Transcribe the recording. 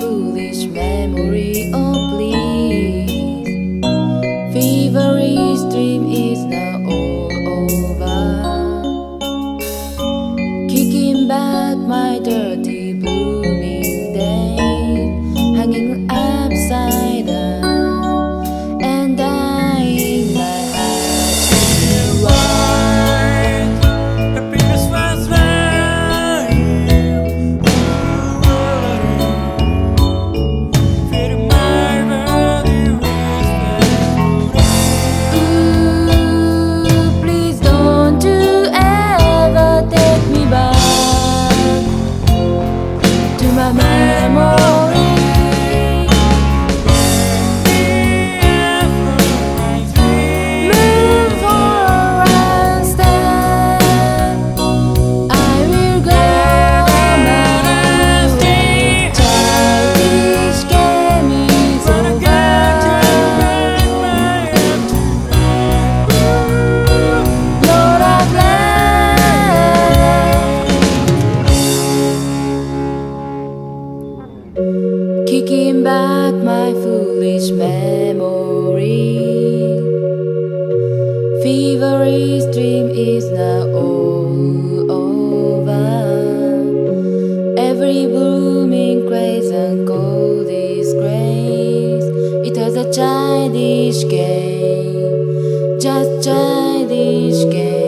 foolish memory, oh please. kicking back my foolish memory. Feverish dream is now all over. Every blooming grace and cold disgrace. It was a childish game, just childish game.